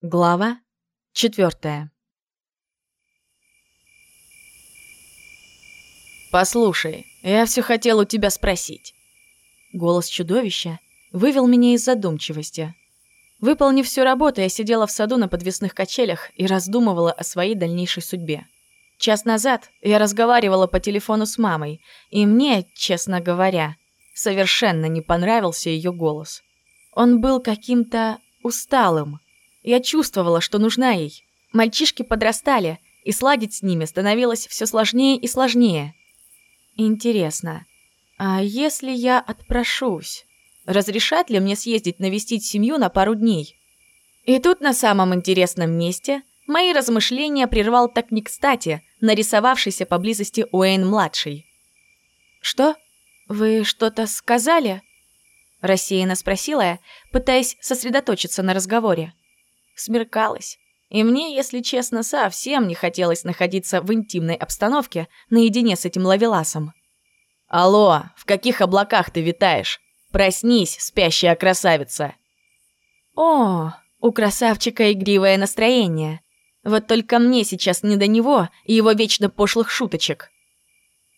Глава четвертая. «Послушай, я все хотел у тебя спросить». Голос чудовища вывел меня из задумчивости. Выполнив всю работу, я сидела в саду на подвесных качелях и раздумывала о своей дальнейшей судьбе. Час назад я разговаривала по телефону с мамой, и мне, честно говоря, совершенно не понравился ее голос. Он был каким-то усталым, я чувствовала, что нужна ей. Мальчишки подрастали, и сладить с ними становилось все сложнее и сложнее. Интересно, а если я отпрошусь? Разрешат ли мне съездить навестить семью на пару дней? И тут на самом интересном месте мои размышления прервал так не кстати нарисовавшийся поблизости Уэйн-младший. «Что? Вы что-то сказали?» Рассеянно спросила я, пытаясь сосредоточиться на разговоре. Смеркалось. И мне, если честно, совсем не хотелось находиться в интимной обстановке наедине с этим лавеласом. «Алло, в каких облаках ты витаешь? Проснись, спящая красавица!» «О, у красавчика игривое настроение. Вот только мне сейчас не до него и его вечно пошлых шуточек».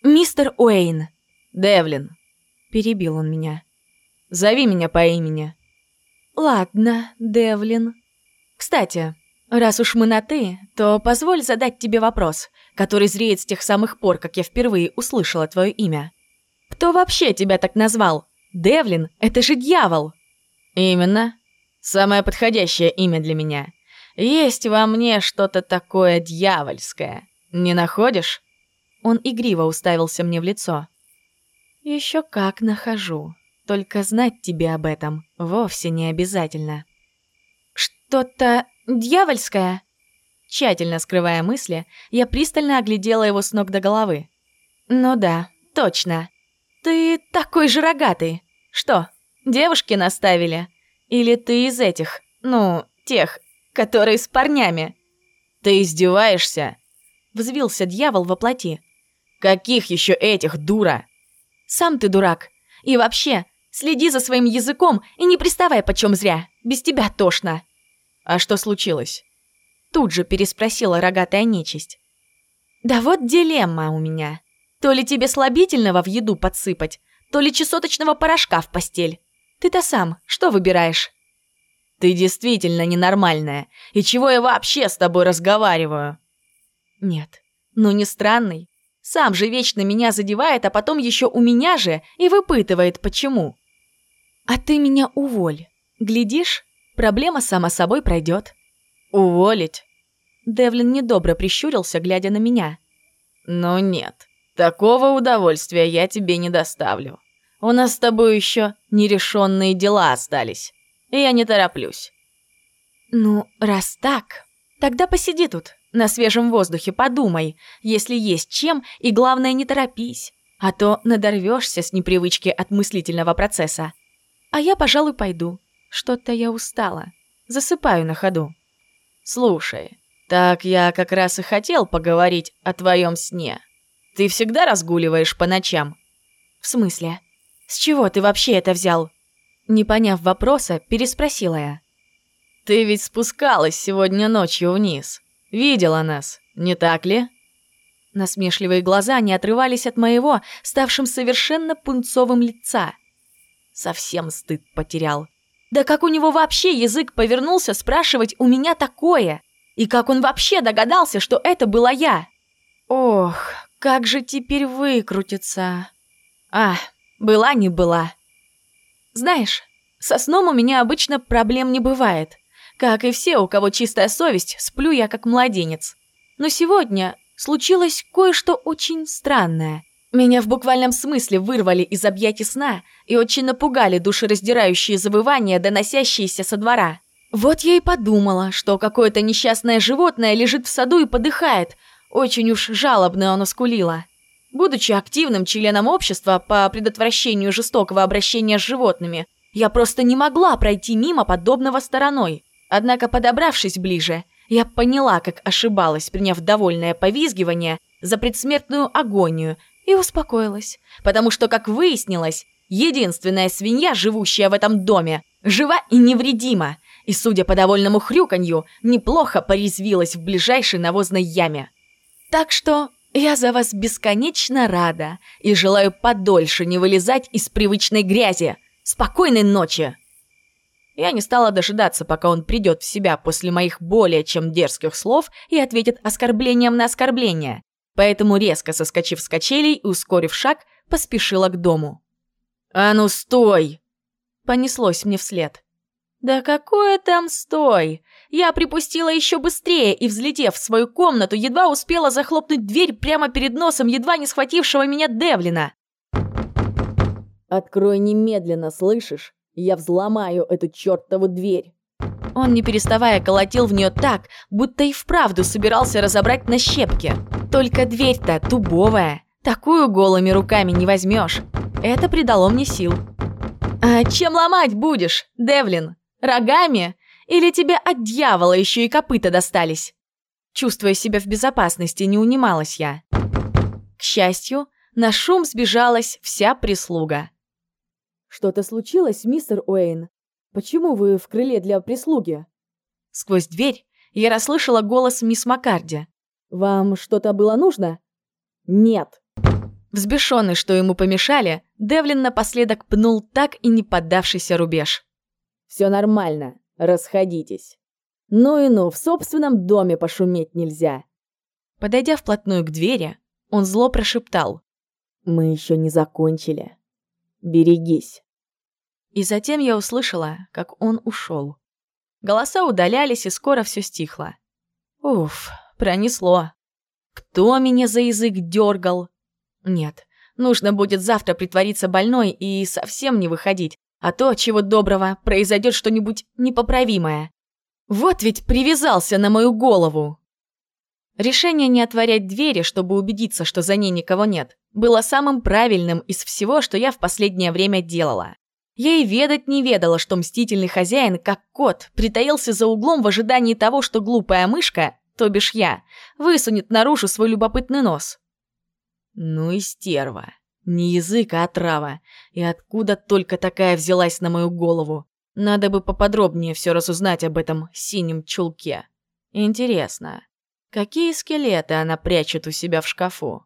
«Мистер Уэйн!» «Девлин!» — перебил он меня. «Зови меня по имени». «Ладно, Девлин», кстати, раз уж мы на «ты», то позволь задать тебе вопрос, который зреет с тех самых пор, как я впервые услышала твое имя. Кто вообще тебя так назвал? Девлин — это же дьявол!» «Именно. Самое подходящее имя для меня. Есть во мне что-то такое дьявольское. Не находишь?» Он игриво уставился мне в лицо. «Еще как нахожу. Только знать тебе об этом вовсе не обязательно». «Что-то дьявольское?» Тщательно скрывая мысли, я пристально оглядела его с ног до головы. «Ну да, точно. Ты такой же рогатый. Что, девушки наставили? Или ты из этих, ну, тех, которые с парнями?» «Ты издеваешься?» Взвился дьявол во плоти. «Каких еще этих, дура?» «Сам ты дурак. И вообще, следи за своим языком и не приставай почем зря. Без тебя тошно». «А что случилось?» Тут же переспросила рогатая нечисть. «Да вот дилемма у меня. То ли тебе слабительного в еду подсыпать, то ли чесоточного порошка в постель. Ты-то сам что выбираешь?» «Ты действительно ненормальная. И чего я вообще с тобой разговариваю?» «Нет, ну не странный. Сам же вечно меня задевает, а потом еще у меня же и выпытывает, почему». «А ты меня уволь. Глядишь, Проблема сама собой пройдет. Уволить? Девлин недобро прищурился, глядя на меня. Ну нет, такого удовольствия я тебе не доставлю. У нас с тобой еще нерешенные дела остались. И я не тороплюсь. Ну, раз так, тогда посиди тут, на свежем воздухе, подумай, если есть чем, и главное, не торопись, а то надорвешься с непривычки от мыслительного процесса. А я, пожалуй, пойду. Что-то я устала. Засыпаю на ходу. Слушай, так я как раз и хотел поговорить о твоем сне. Ты всегда разгуливаешь по ночам? В смысле? С чего ты вообще это взял? Не поняв вопроса, переспросила я. Ты ведь спускалась сегодня ночью вниз. Видела нас, не так ли? Насмешливые глаза не отрывались от моего, ставшим совершенно пунцовым лица. Совсем стыд потерял. Да как у него вообще язык повернулся спрашивать у меня такое? И как он вообще догадался, что это была я? Ох, как же теперь выкрутиться? А, была не была. Знаешь, со сном у меня обычно проблем не бывает. Как и все, у кого чистая совесть, сплю я как младенец. Но сегодня случилось кое-что очень странное. Меня в буквальном смысле вырвали из объятий сна и очень напугали душераздирающие завывания, доносящиеся со двора. Вот я и подумала, что какое-то несчастное животное лежит в саду и подыхает. Очень уж жалобно оно скулило. Будучи активным членом общества по предотвращению жестокого обращения с животными, я просто не могла пройти мимо подобного стороной. Однако, подобравшись ближе, я поняла, как ошибалась, приняв довольное повизгивание за предсмертную агонию – и успокоилась, потому что, как выяснилось, единственная свинья, живущая в этом доме, жива и невредима, и, судя по довольному хрюканью, неплохо порезвилась в ближайшей навозной яме. Так что я за вас бесконечно рада и желаю подольше не вылезать из привычной грязи. Спокойной ночи!» Я не стала дожидаться, пока он придет в себя после моих более чем дерзких слов и ответит оскорблением на оскорбление. Поэтому, резко соскочив с качелей и ускорив шаг, поспешила к дому. «А ну стой!» Понеслось мне вслед. «Да какое там стой!» Я припустила еще быстрее и, взлетев в свою комнату, едва успела захлопнуть дверь прямо перед носом едва не схватившего меня Девлина. «Открой немедленно, слышишь? Я взломаю эту чертову дверь!» Он, не переставая, колотил в нее так, будто и вправду собирался разобрать на щепки. Только дверь-то тубовая, такую голыми руками не возьмешь. Это придало мне сил. «А чем ломать будешь, Девлин? Рогами? Или тебе от дьявола еще и копыта достались?» Чувствуя себя в безопасности, не унималась я. К счастью, на шум сбежалась вся прислуга. «Что-то случилось, мистер Уэйн? Почему вы в крыле для прислуги?» Сквозь дверь я расслышала голос мисс Маккарди. «Вам что-то было нужно?» «Нет». Взбешенный, что ему помешали, Девлин напоследок пнул так и не поддавшийся рубеж. «Все нормально. Расходитесь. Ну и ну, в собственном доме пошуметь нельзя. Подойдя вплотную к двери, он зло прошептал. Мы еще не закончили. Берегись. И затем я услышала, как он ушел. Голоса удалялись, и скоро все стихло. Уф, пронесло. Кто меня за язык дергал? Нет, нужно будет завтра притвориться больной и совсем не выходить, а то, чего доброго, произойдет что-нибудь непоправимое. Вот ведь привязался на мою голову. Решение не отворять двери, чтобы убедиться, что за ней никого нет, было самым правильным из всего, что я в последнее время делала. Я и ведать не ведала, что мстительный хозяин, как кот, притаился за углом в ожидании того, что глупая мышка, то бишь я, высунет наружу свой любопытный нос. Ну и стерва. Не язык, а отрава. И откуда только такая взялась на мою голову? Надо бы поподробнее все разузнать об этом синем чулке. Интересно, какие скелеты она прячет у себя в шкафу?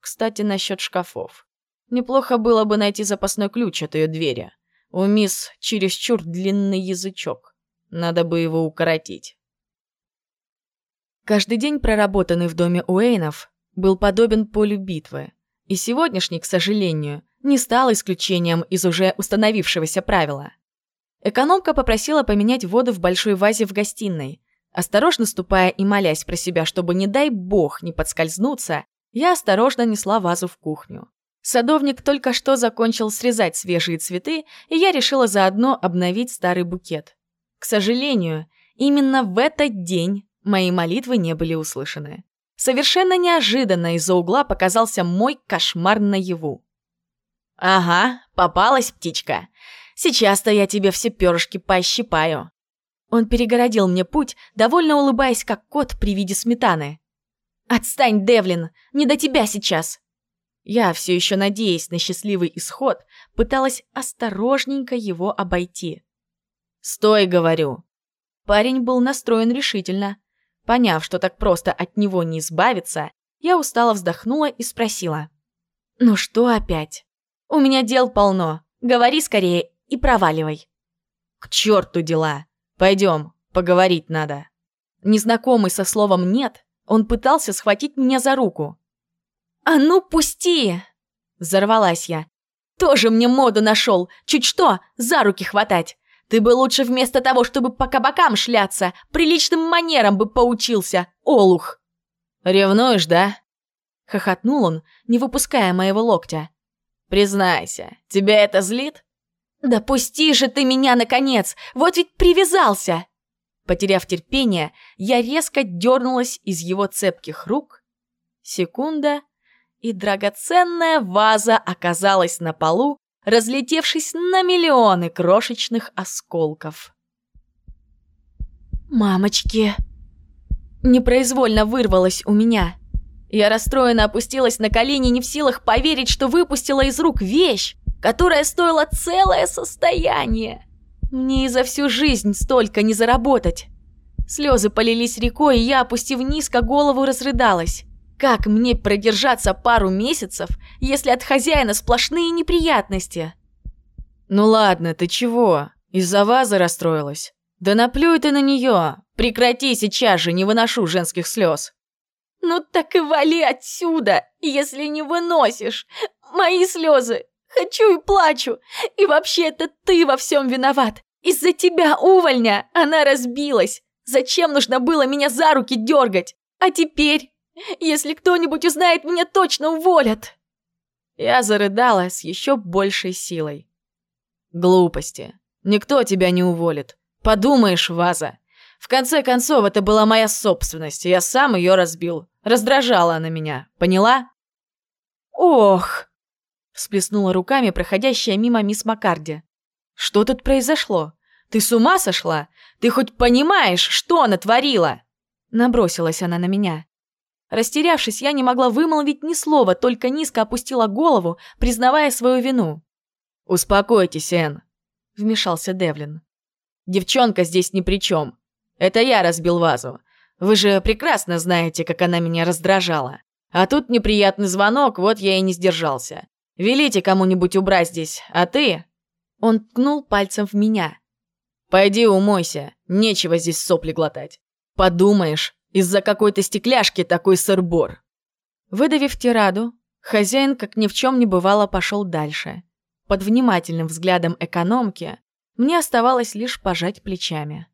Кстати, насчет шкафов. Неплохо было бы найти запасной ключ от ее двери. У мисс чересчур длинный язычок. Надо бы его укоротить. Каждый день, проработанный в доме Уэйнов, был подобен полю битвы. И сегодняшний, к сожалению, не стал исключением из уже установившегося правила. Экономка попросила поменять воду в большой вазе в гостиной. Осторожно ступая и молясь про себя, чтобы, не дай бог, не подскользнуться, я осторожно несла вазу в кухню. Садовник только что закончил срезать свежие цветы, и я решила заодно обновить старый букет. К сожалению, именно в этот день мои молитвы не были услышаны. Совершенно неожиданно из-за угла показался мой кошмар наяву. «Ага, попалась птичка. Сейчас-то я тебе все перышки пощипаю». Он перегородил мне путь, довольно улыбаясь, как кот при виде сметаны. «Отстань, Девлин! Не до тебя сейчас!» Я, все еще надеясь на счастливый исход, пыталась осторожненько его обойти. «Стой!» — говорю. Парень был настроен решительно. Поняв, что так просто от него не избавиться, я устало вздохнула и спросила. «Ну что опять? У меня дел полно. Говори скорее и проваливай». «К черту дела! Пойдем, поговорить надо». Незнакомый со словом «нет», он пытался схватить меня за руку. «А ну, пусти!» Взорвалась я. «Тоже мне моду нашел, чуть что, за руки хватать. Ты бы лучше вместо того, чтобы по кабакам шляться, приличным манерам бы поучился, олух!» «Ревнуешь, да?» Хохотнул он, не выпуская моего локтя. «Признайся, тебя это злит?» «Да пусти же ты меня, наконец! Вот ведь привязался!» Потеряв терпение, я резко дернулась из его цепких рук. Секунда, и драгоценная ваза оказалась на полу, разлетевшись на миллионы крошечных осколков. «Мамочки!» Непроизвольно вырвалась у меня. Я расстроенно опустилась на колени, не в силах поверить, что выпустила из рук вещь, которая стоила целое состояние. Мне и за всю жизнь столько не заработать. Слезы полились рекой, и я, опустив низко голову, разрыдалась. Как мне продержаться пару месяцев, если от хозяина сплошные неприятности? Ну ладно, ты чего? Из-за вазы расстроилась? Да наплюй ты на нее. Прекрати сейчас же, не выношу женских слез. Ну так и вали отсюда, если не выносишь. Мои слезы. Хочу и плачу. И вообще это ты во всем виноват. Из-за тебя, увольня, она разбилась. Зачем нужно было меня за руки дергать? А теперь, если кто-нибудь узнает, меня точно уволят. Я зарыдала с еще большей силой. Глупости. Никто тебя не уволит. Подумаешь, Ваза. В конце концов, это была моя собственность, я сам ее разбил. Раздражала она меня, поняла? Ох! Всплеснула руками проходящая мимо мисс Маккарди. Что тут произошло? Ты с ума сошла? Ты хоть понимаешь, что она творила?» Набросилась она на меня. Растерявшись, я не могла вымолвить ни слова, только низко опустила голову, признавая свою вину. «Успокойтесь, Энн», — вмешался Девлин. «Девчонка здесь ни при чем. Это я разбил вазу. Вы же прекрасно знаете, как она меня раздражала. А тут неприятный звонок, вот я и не сдержался. Велите кому-нибудь убрать здесь, а ты...» Он ткнул пальцем в меня. Пойди умойся, нечего здесь сопли глотать. Подумаешь, из-за какой-то стекляшки такой сырбор. Выдавив тираду, хозяин, как ни в чем не бывало, пошел дальше. Под внимательным взглядом экономки мне оставалось лишь пожать плечами.